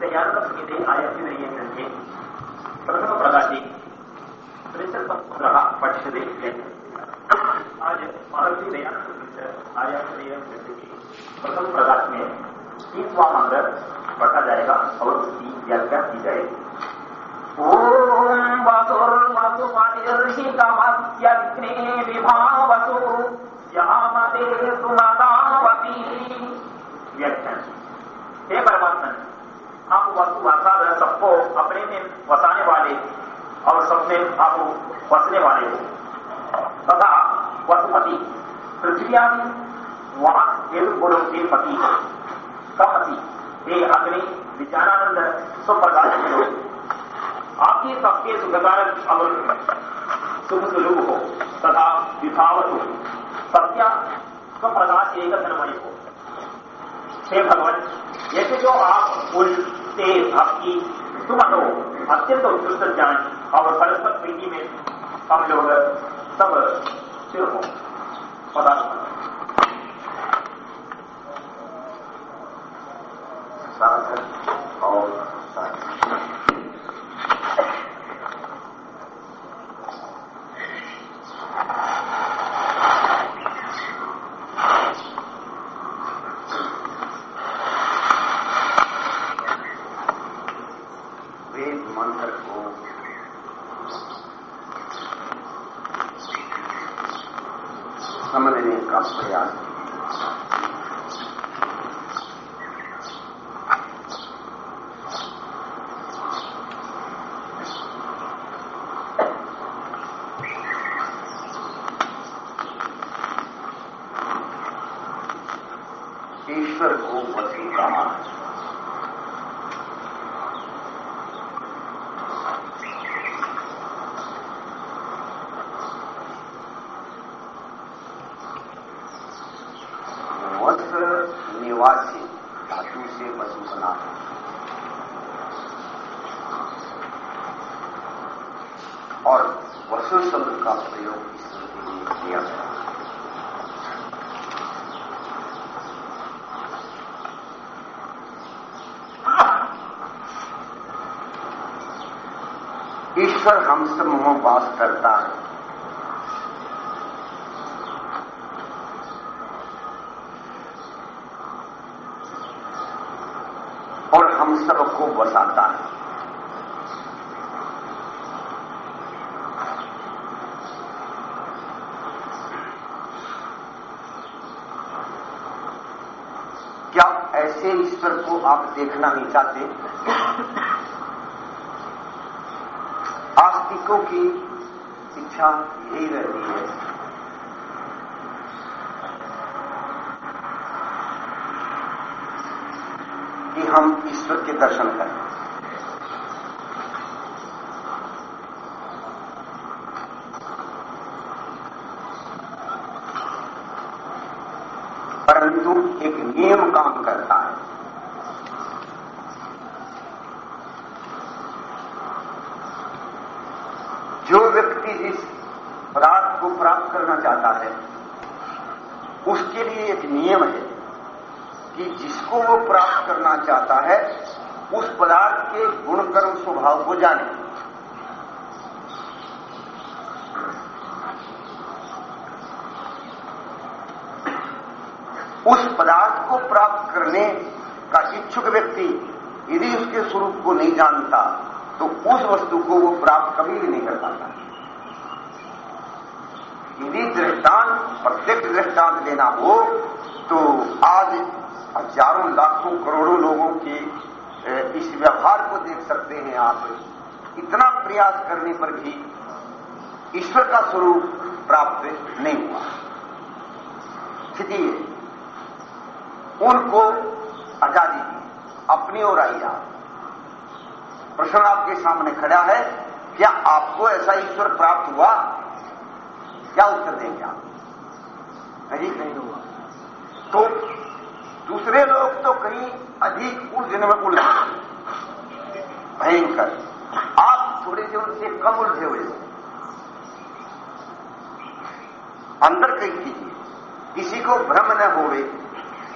दयानंद संहिते आयतिनये ग्रन्थे प्रथमप्रकाशे त्रिशतपुत्रः पठ्यते यत् आज महर्षि दयानंद प्रथम प्रकाश में पढ़ा जाएगा और उसकी व्याख्या की जाएगी ॐ वसुर्वसुमतिर्हितमस्यग्ने विभावतु यामते सुमदावती व्याख्यान हे आप वसु वसाद सबको अपने में वसाने वाले और सब में आप वसने वाले हो। तथा वसुपति पृथ्वी आदि वहाँ देव गुणों के पति कपति हे अग्नि, विचारानंद सुप्रकाश लोग आपके सबके सुखकारक अमर सुख स्वरूप हो तथा विभावत हो। सत्य स्वप्रकाश एक धनमय हो। हे भगवान, जैसे जो आप से आपकी सुमनो अत्यंत उत्कृष्ट ज्ञान और परस्पर प्रीति में हम लोग सब स्थिर हो पदार्थ साधन और साधन वेद मंत्र को समझने का प्रयास ईश्वर को वसु कहा निवासी धातु से वसु बना है और वसु शब्द का प्रयोग ईश्वर के लिए किया गया ईश्वर हम सब में वास करता है। और हम सबको बसाता है। क्या ऐसे ईश्वर को आप देखना नहीं चाहते? आस्तिकों की इच्छा यही रहती है। कि हम ईश्वर के दर्शन करें। परंतु एक नियम काम करता है जो व्यक्ति जिस पदार्थ को प्राप्त करना चाहता है, उसके लिए एक नियम है कि जिसको वो प्राप्त करना चाहता है, उस पदार्थ के गुणकर्म स्वभाव को जाने। उस पदार्थ को प्राप्त करने का इच्छुक व्यक्ति यदि उसके स्वरूप को नहीं जानता तो उस वस्तु को वो प्राप्त कभी भी नहीं कर पाता। यदि दृष्टांत, प्रत्यक्ष दृष्टांत लेना हो तो आज हज़ारों, लाखों, करोड़ों लोगों के इस व्यवहार को देख सकते हैं आप। इतना प्रयास करने पर भी ईश्वर का स्वरूप प्राप्त नहीं हुआ। स्थिति उनको आज़ादी दी। अपनी ओर आई आप। प्रश्न आपके सामने खड़ा है, क्या आपको ऐसा ईश्वर प्राप्त हुआ? क्या उत्तर देंगे आप? नहीं नहीं हुआ तो दूसरे लोग तो कहीं अधिक उलझने में उलझे भयंकर। आप थोड़े से उनसे कम उलझे हुए अंदर कहीं कीजिए। किसी को भ्रम न होवे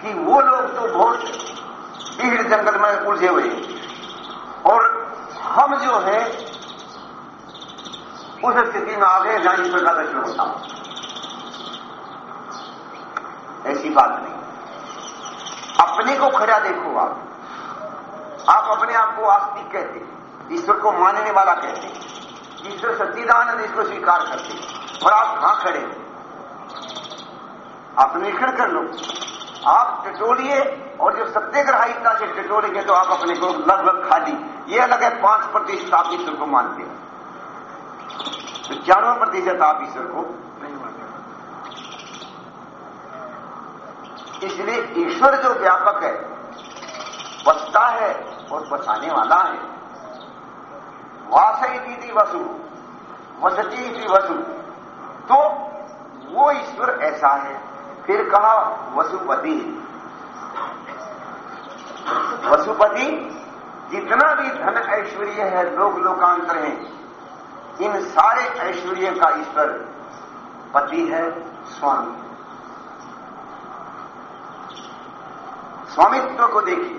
कि वो लोग तो बहुत भीड़ जंगल में उलझे हुए और हम जो है उस स्थिति में आ गए जहाँ ईश्वर का दर्शन होता। ऐसी बात नहीं। अपने को खड़ा देखो आप। आप अपने आप को आस्तिक कहते ईश्वर को मानने वाला कहते ईश्वर सच्चिदानंद इसको स्वीकार करते और आप कहाँ खड़े आप निरीक्षण कर लो। आप टटोलिए, और जो सत्यग्रहिता से टिटोलेंगे तो आप अपने को लगभग खाली। ये अलग है, पाँच प्रतिशत आप ईश्वर को मानते हैं। पचानवे प्रतिशत आप ईश्वर को नहीं मानते इसलिए ईश्वर जो व्यापक है, बसता है और बसाने वाला है। वासई दीदी वसु, वसती थी वसु। तो वो ईश्वर ऐसा है, फिर कहा वसुपति। वसुपति जितना भी धन ऐश्वर्य है लोक लोकांतर है इन सारे ऐश्वर्य का ईश्वर पति है, स्वामी। स्वामित्व को देखिए।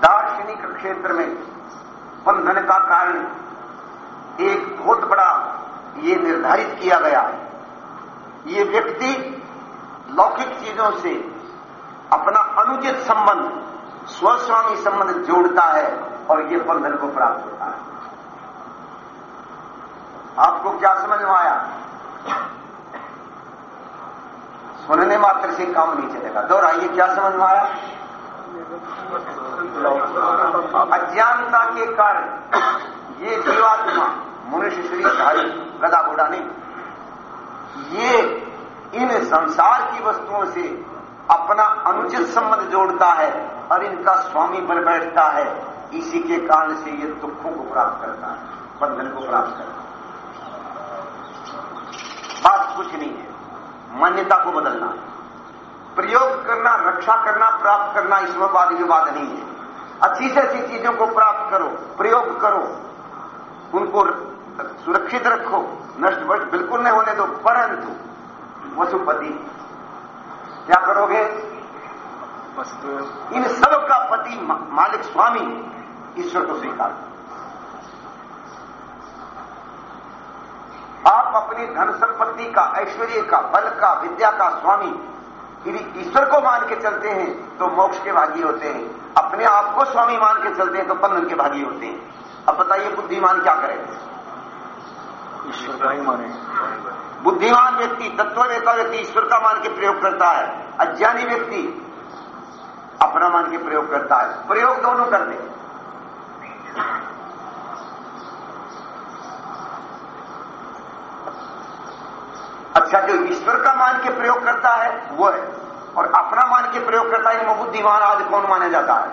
दार्शनिक क्षेत्र में बंधन का कारण एक बहुत बड़ा ये निर्धारित किया गया है। ये व्यक्ति लौकिक चीज़ों से अपना अनुचित संबंध, स्वस्वामी संबंध जोड़ता है। और ये बंधन को प्राप्त होता है। आपको क्या समझ में आया? सुनने मात्र से काम नहीं चलेगा। दोहराइए, क्या समझ में आया? अज्ञानता के कारण ये जीवात्मा, मनुष्य शरीर, धारी गदा बुढ़ा नहीं। ये इन संसार की वस्तुओं से अपना अनुचित संबंध जोड़ता है और इनका स्वामी बन बैठता है। इसी के कारण से ये दुखों को प्राप्त करता है बंधन को प्राप्त करता है। बात कुछ नहीं है मान्यता को बदलना है। प्रयोग करना रक्षा करना प्राप्त करना इसमें वाद विवाद नहीं है। अच्छी से अच्छी चीज़ों को प्राप्त करो प्रयोग करो। उनको सुरक्षित रखो नष्ट भ्रष्ट बिल्कुल नहीं होने दो परंतु वसुपति क्या करोगे? इन सब का पति मालिक स्वामी ईश्वर को स्वीकार आप अपनी धन संपत्ति का ऐश्वर्य का बल का विद्या का स्वामी यदि ईश्वर को मान के चलते हैं तो मोक्ष के भागी होते हैं। अपने आप को स्वामी मान के चलते हैं तो बंधन के भागी होते हैं। अब बताइए बुद्धिमान क्या करे? ईश्वर का ही माने। बुद्धिमान व्यक्ति तत्व तत्ववेता व्यक्ति ईश्वर का मान के प्रयोग करता है। अज्ञानी व्यक्ति अपना मान के प्रयोग करता है। प्रयोग दोनों करते हैं अच्छा जो ईश्वर का मान के प्रयोग करता है वो है। और अपना मान के प्रयोग करता है वो बुद्धिमान आज कौन माना जाता है।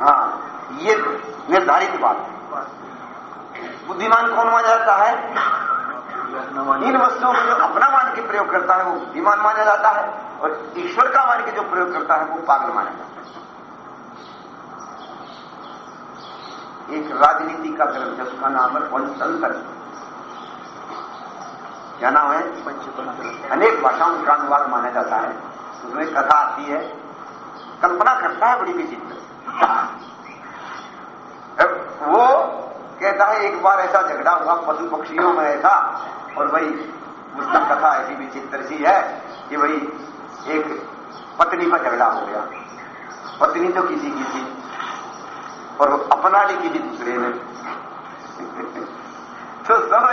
हाँ ये निर्धारित बात है। बुद्धिमान कौन माना जाता है? इन वस्तुओं में जो अपना मान के प्रयोग करता है वो बुद्धिमान माना जाता है और ईश्वर का मान के जो प्रयोग करता है वो पागल माना जाता है। एक राजनीति का ग्रंथ है, उसका नाम है पंचतंत्र क्या नाम है? पंचतंत्र अनेक भाषाओं का अनुवाद माना जाता है। उसमें कथा आती है, कल्पना करता है बड़ी विचित्र। वो कहता है, एक बार ऐसा झगड़ा हुआ, पशु पक्षियों में ऐसा, और भाई उसकी कथा ऐसी विचित्र सी है कि भाई एक पत्नी का झगड़ा हो गया। पत्नी तो किसी की थी। अपना ली किसी दूसरे ने तो सब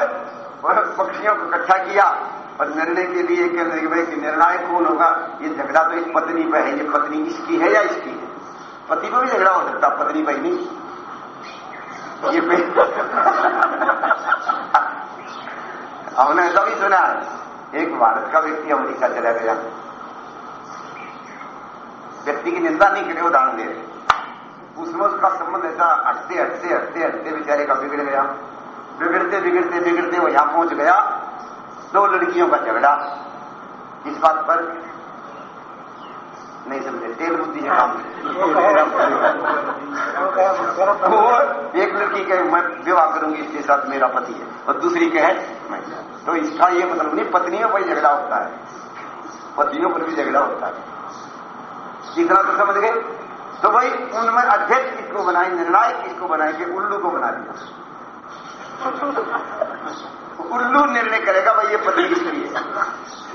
पक्षियों को इकट्ठा किया और निर्णय के लिए भाई निर्णायक कौन होगा? ये झगड़ा तो इस पत्नी पर है, ये पत्नी इसकी है या इसकी है? पति को भी झगड़ा हो सकता, पत्नी पर नहीं। ये हमने ऐसा भी सुना एक भारत का व्यक्ति अमेरिका चला गया। व्यक्ति की निंदा नहीं करे उदाहरण दे रहे उसमें उसका संबंध ऐसा हटते हटते हटते हटते बेचारे का बिगड़ गया। बिगड़ते बिगड़ते बिगड़ते वो यहाँ पहुँच गया। दो लड़कियों का झगड़ा। इस बात पर नहीं समझे। तेल बुद्धि है काम। और एक लड़की कहे, मैं विवाह करूँगी, इसके साथ मेरा पति है। और दूसरी कहे तो इसका ये मतलब नहीं पत्नियों पर झगड़ा होता है। पतियों पर भी झगड़ा होता है। इतना तो समझ गए? तो भाई उनमें अध्यक्ष किसको बनाए, निर्णायक किसको बनाए कि उल्लू को बना दिया? उल्लू निर्णय करेगा भाई ये पत्नी किसकी है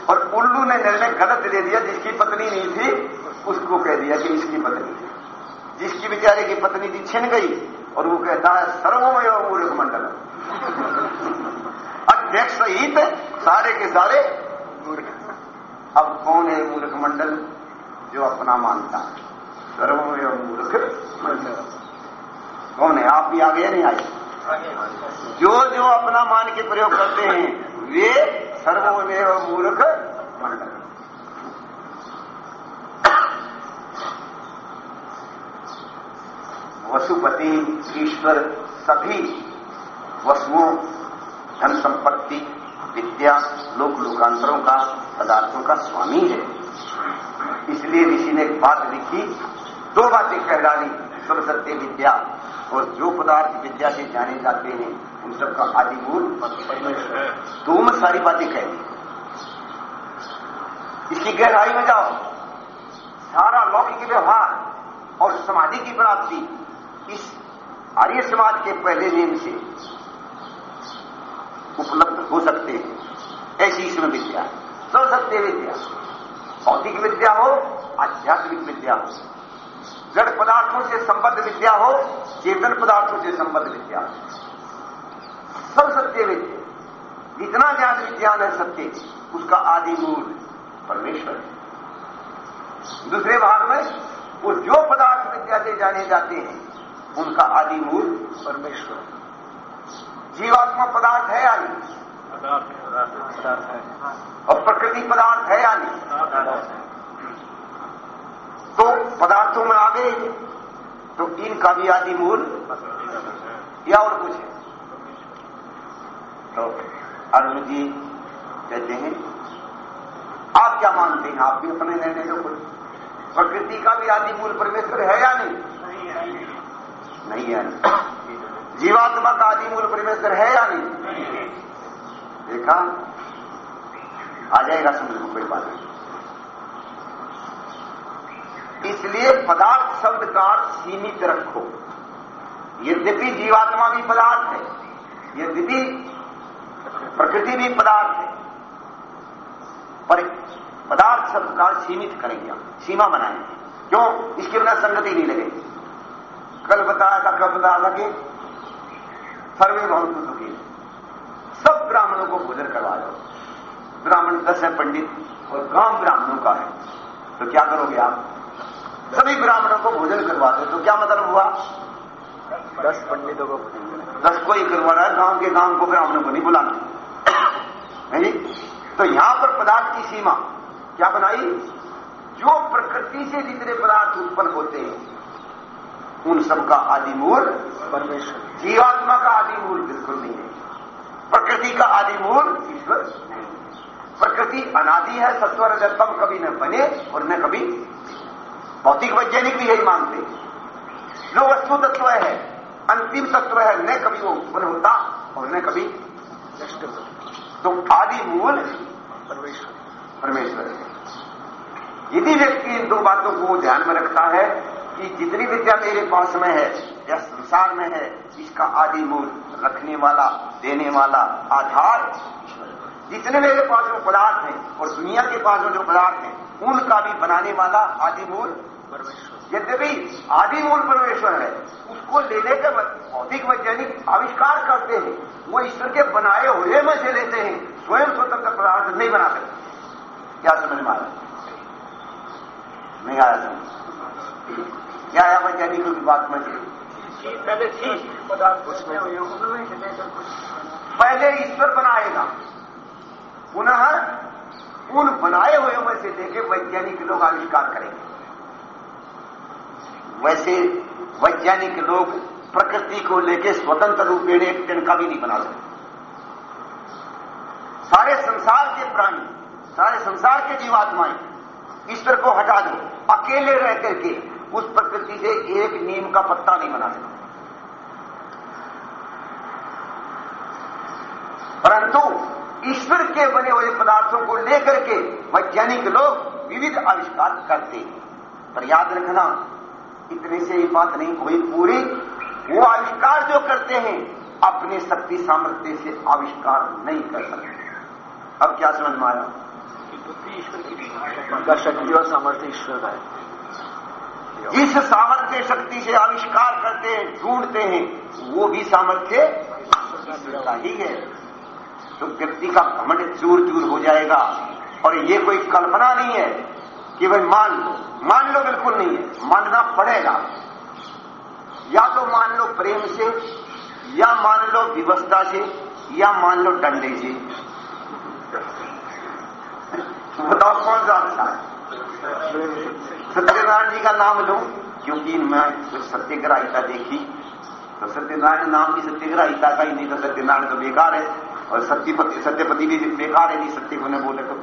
और उल्लू ने निर्णय गलत दे दिया, जिसकी पत्नी नहीं थी, उसको कह दिया कि इसकी पत्नी है जिसकी बेचारे की पत्नी थी छिन गई, और वो कहता है, सर्वमय मूर्ख मंडल। अध्यक्ष सहित सारे के सारे अब कौन है मूर्ख मंडल जो अपना मानता है? सर्वमय मूर्ख कौन है? आप भी आगे नहीं आए? जो जो अपना मान के प्रयोग करते हैं, वे सर्वमेव मूर्ख मंडल वसुपति, ईश्वर, सभी वसुओं धन संपत्ति, विद्या, लोक लोकांतरों का, पदार्थों का स्वामी है। इसलिए ऋषि ने एक बात लिखी दो बातें कह डाली। सब सत्य विद्या और जो पदार्थ विद्या से जाने जाते हैं, उन सबका आदि मूल दो में सारी बातें कह दी। इसकी गहराई में जाओ। सारा लौकिक व्यवहार और समाधि की प्राप्ति इस आर्य समाज के पहले नियम से उपलब्ध हो सकते हैं। ऐसी इसमें विद्या। सब सत्य विद्या। भौतिक विद्या हो, आध्यात्मिक विद्या हो। जड़ पदार्थों से संबद्ध विद्या हो चेतन पदार्थों से संबद्ध विद्या। हो सब सत्य विद्या जितना ज्ञान विज्ञान है सत्य उसका आदि मूल परमेश्वर है। दूसरे भाग में वो जो पदार्थ विद्या से जाने जाते हैं उनका आदि मूल परमेश्वर जीवात्मा पदार्थ है या नहीं? और प्रकृति पदार्थ है या नहीं? तो पदार्थों में आ गए तो इनका भी आदि मूल या और कुछ है। तो अर्जुन जी कहते हैं, आप क्या मानते हैं? आप भी अपने निर्णय दो कुछ प्रकृति का भी आदि मूल परमेश्वर है या नहीं? नहीं है। जीवात्मा का आदि मूल परमेश्वर है या नहीं? देखा? आ जाएगा समझ में, कोई बात नहीं। इसलिए पदार्थ शब्द का सीमित रखो। यद्यपि जीवात्मा भी पदार्थ है। यद्यपि प्रकृति भी पदार्थ है। पर पदार्थ शब्द का सीमित करेंगे सीमा बनाएँगे। क्यों? इसके बिना संगति नहीं लगेगी। कल बताया था कल बताया था कि सर्वे बहुत दुखी सब ब्राह्मणों को भोजन करवा दो। ब्राह्मण दस है पंडित और गाँव ब्राह्मणों का है। तो क्या करोगे आप? सभी ब्राह्मणों को भोजन करवा दो तो क्या मतलब हुआ? दस पंडितों को दस को ही करवा रहा है गाँव के गाँव को ब्राह्मणों को नहीं बुलाना। नहीं? तो यहाँ पर पदार्थ की सीमा क्या बनाई? जो प्रकृति से जितने पदार्थ उत्पन्न होते हैं उन सबका आदि मूल परमेश्वर। जीवात्मा का आदि मूल बिल्कुल नहीं है। प्रकृति का आदि मूल ईश्वर नहीं प्रकृति अनादि है सत्वर रजतम कभी न बने और न कभी भौतिक वैज्ञानिक भी यही मानते जो वस्तु तत्व है, अंतिम तत्व है, न कभी वो उत्पन्न होता और न कभी तो आदि मूल परमेश्वर। है। यदि व्यक्ति इन दो बातों को ध्यान में रखता है कि जितनी विद्या मेरे पास में है, या संसार में है, इसका आदि मूल रखने वाला, देने वाला आधार जितने मेरे पास जो पदार्थ हैं और दुनिया के पास जो पदार्थ हैं, उनका भी बनाने वाला आदि मूल यद्यपि आदि मूल परमेश्वर है उसको लेने के भौतिक वैज्ञानिक आविष्कार करते हैं। वो ईश्वर के बनाए हुए में से लेते हैं। स्वयं स्वतंत्र पदार्थ नहीं बना सकते क्या समझ में आया नहीं आया समझ क्या आया वैज्ञानिकों की बात में पहले थी पदार्थ उसमें पहले ईश्वर बनाएगा। पुनः उन बनाए हुए में से देखे वैज्ञानिक लोग आविष्कार करेंगे। वैसे वैज्ञानिक लोग प्रकृति को लेकर स्वतंत्र रूप में एक तिनका भी नहीं बना सकते। सारे संसार के प्राणी, सारे संसार के जीवात्माएँ ईश्वर को हटा दो, अकेले रह करके उस प्रकृति से एक नीम का पत्ता नहीं बना सकते। परंतु ईश्वर के बने हुए पदार्थों को लेकर के वैज्ञानिक लोग विविध आविष्कार करते हैं। पर याद रखना इतने से ही बात नहीं हुई पूरी। वो आविष्कार जो करते हैं अपने शक्ति सामर्थ्य से आविष्कार नहीं कर सकते। अब क्या समझ में आया? ईश्वर की उनका शक्ति और सामर्थ्य ईश्वर का है। जिस सामर्थ्य शक्ति से आविष्कार करते हैं ढूंढते हैं वो भी सामर्थ्य ईश्वर का ही है। तो व्यक्ति का घमंड चूर चूर हो जाएगा और ये कोई कल्पना नहीं है कि भाई मान लो। मान लो बिल्कुल नहीं है। मानना पड़ेगा। या तो मान लो प्रेम से, या मान लो विवस्था से, या मान लो डंडे से। बताओ कौन सा अच्छा है? सत्यनारायण जी का नाम लो, क्योंकि मैं कुछ सत्यग्राहिता देखी तो सत्यनारायण नाम की सत्यग्राहिता का ही, नहीं तो सत्यनारायण तो बेकार है। और सत्यपति सत्यपति भी बेकार है, नहीं, सत्य को बोले तो।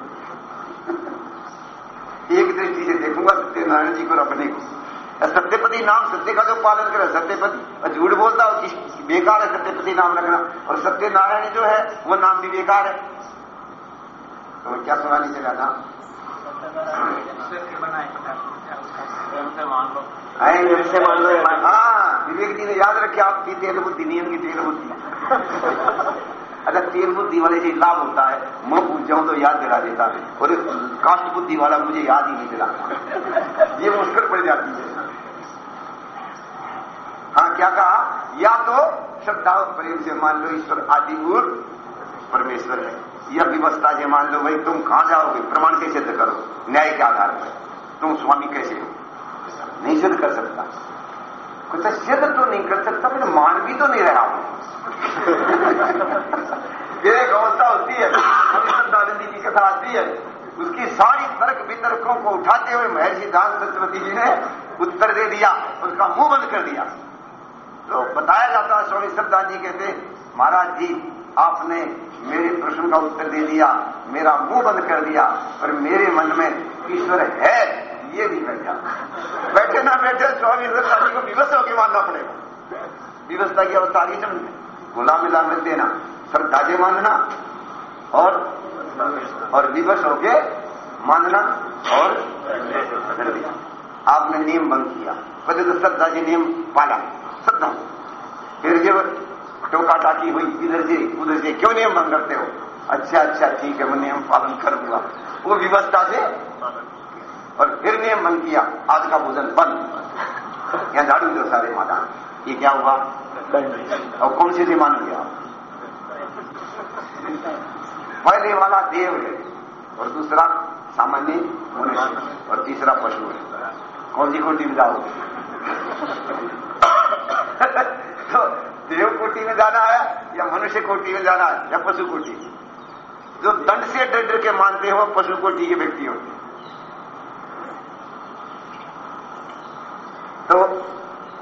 एक दृष्टि से देखूँगा सत्यनारायण जी को अपने को सत्यपति नाम सत्य का जो पालन करे सत्यपति। झूठ बोलता हो बेकार है सत्यपति नाम रखना। और सत्यनारायण जो है वो नाम भी बेकार है। तो क्या सुनाने चला था? से मान लो हाँ विवेक जी ने याद रखे आपकी तेल बुद्धि नियम की तेल बुद्धि। अगर तेल बुद्धि वाले से लाभ होता है, मैं पूछ जाऊँ तो याद दिला देता है। और कास्ट बुद्धि वाला मुझे याद ही नहीं दिलाता। ये मुश्किल पड़ जाती है। हाँ क्या कहा? या तो श्रद्धा और प्रेम से मान लो, ईश्वर आदि गुर परमेश्वर है। या व्यवस्था से मान लो, भाई, तुम कहाँ जाओगे? प्रमाण कैसे सिद्ध करो? न्याय के आधार पर। तुम स्वामी कैसे हो? नहीं सिद्ध कर सकता। कुछ सिद्ध तो नहीं कर सकता फिर मान भी तो नहीं रहा हूँ। एक अवस्था होती है दादी की कथा आती है। उसकी सारी तर्क वितर्कों को उठाते हुए महर्षि दान सरस्वती जी ने उत्तर दे दिया, उसका मुँह बंद कर दिया। तो बताया जाता स्वामी सरदार जी कहते, महाराज जी, आपने मेरे प्रश्न का उत्तर दे दिया, मेरा मुँह बंद कर दिया, पर मेरे मन में ईश्वर है, ये भी कर गया बैठे ना बैठे, स्वामी सरदार जी को विवश होकर मानना पड़ेगा। विवस्था की अवस्था आगे समझे गुला मिला मिल देना श्रद्धा से मानना और और विवश होके मानना और आपने नियम भंग किया। पहले तो श्रद्धा जी नियम पाला। श्रद्धा फिर जब टोका टाकी हुई इधर से उधर से क्यों नियम भंग करते हो? अच्छा अच्छा ठीक है मैं नियम पालन कर दूँगा। वो व्यवस्था से और फिर नियम भंग किया। आज का भोजन बंद। यहाँ झाड़ू दो सारे माता। ये क्या हुआ? और कौन से से मानोगे आप? पहले वाला देव है, और दूसरा सामान्य मनुष्य और तीसरा पशु है। कौन सी कोटि में जाओगे? तो देव कोटि में जाना है, या मनुष्य कोटि में जाना है, या पशु कोटि जो दंड से डर डर के मानते हो पशु कोटि के व्यक्ति होते तो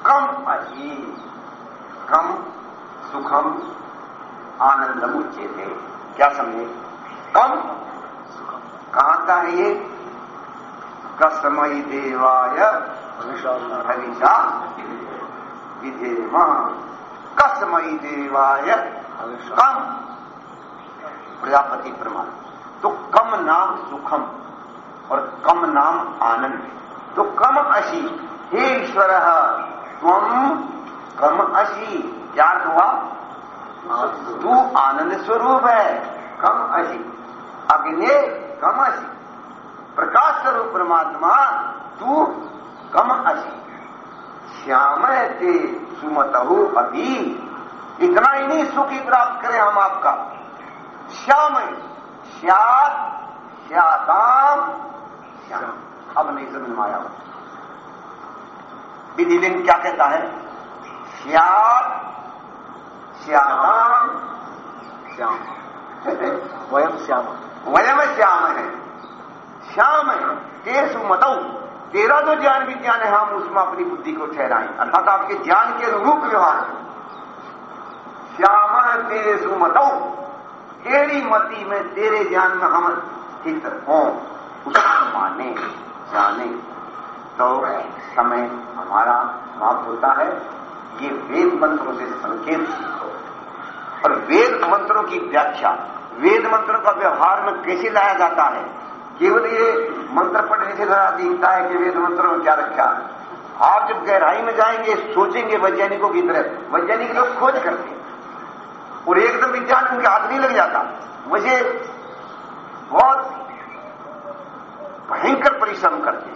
कम अही कम सुखम आनंदम उच्चते क्या समझे? कम कहाँ का है ये? कसमई देवाय हविषा विधेम। कसमई देवाय कम। प्रजापति प्रमाण। तो कम नाम सुखम और कम नाम आनंद। तो कम अशी। हे ईश्वर तुम कम अशी। क्या हुआ? तू आनंद स्वरूप है। कम अशी अग्नि कम असी। प्रकाश स्वरूप परमात्मा, तू कम असी। श्याम ते, सुमतहु अभी। इतना ही नहीं सुख ही प्राप्त करें हम आपका। श्याम श्यात, श्याताम, श्याम। अब नहीं समझ में आया। विधिलिंग क्या कहता है? श्यात श्याताम श्याम। वयम श्याम। वयम श्याम है। श्याम है। तेसु मतऊ तेरा जो ज्ञान विज्ञान है हम उसमें अपनी बुद्धि को ठहराएँ। अर्थात आपके ज्ञान के अनुरूप व्यवहार श्याम तेसु मतऊ तेरी मति में तेरे ज्ञान में हम स्थित हों। उसको माने जाने। तो समय हमारा समाप्त होता है। ये वेद मंत्रों से संकेत सीखो। और वेद मंत्रों की व्याख्या, वेद मंत्रों का व्यवहार में कैसे लाया जाता है? केवल ये मंत्र पढ़ने से जरा दिखता है कि वेद मंत्रों में क्या रखा आप जब गहराई में जाएँगे, सोचेंगे वैज्ञानिकों की तरह, वैज्ञानिक लोग खोज करते हैं। और एकदम विज्ञान उनके हाथ नहीं लग जाता। मुझे बहुत भयंकर परिश्रम करते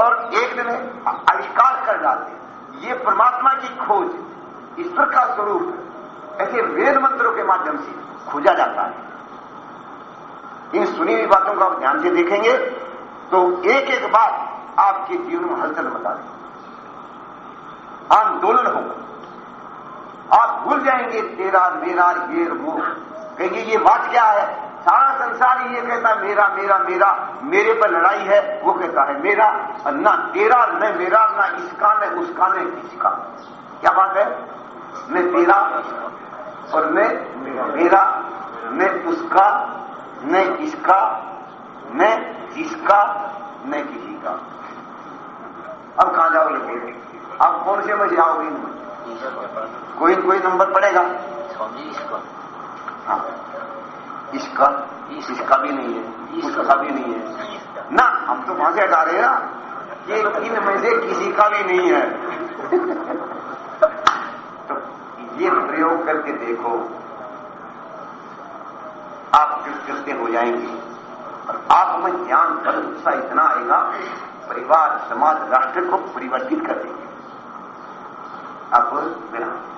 और एक दिन आविष्कार कर डालते ये परमात्मा की खोज ईश्वर का स्वरूप ऐसे वेद मंत्रों के माध्यम से खोजा जाता है। इन सुनी हुई बातों को आप ध्यान से देखेंगे तो एक एक बात आपके जीवन में हलचल बता दें आंदोलन होगा आप भूल जाएँगे, तेरा मेरा ये वो कहेंगे ये बात क्या है? सारा संसार ये कहता है मेरा मेरा मेरा मेरे पर लड़ाई है वो कहता है मेरा ना तेरा न मेरा ना इसका न उसका न इसका क्या बात है? न तेरा और न मेरा न उसका न इसका न इसका न किसी का। अब कहाँ जाओगे अब कौन से में जाओगे? कोई कोई नंबर पड़ेगा? हाँ। इसका इसका भी नहीं है, उसका भी नहीं है। ना, हम तो वहाँ से हटा रहे ना। कि इन में से किसी का भी नहीं है। तो ये प्रयोग करके देखो, आप कृत्य हो जाएँगे। और आप में ज्ञान बल उत्साह इतना आएगा, परिवार, समाज, राष्ट्र को परिवर्तित कर देंगे। आप विराम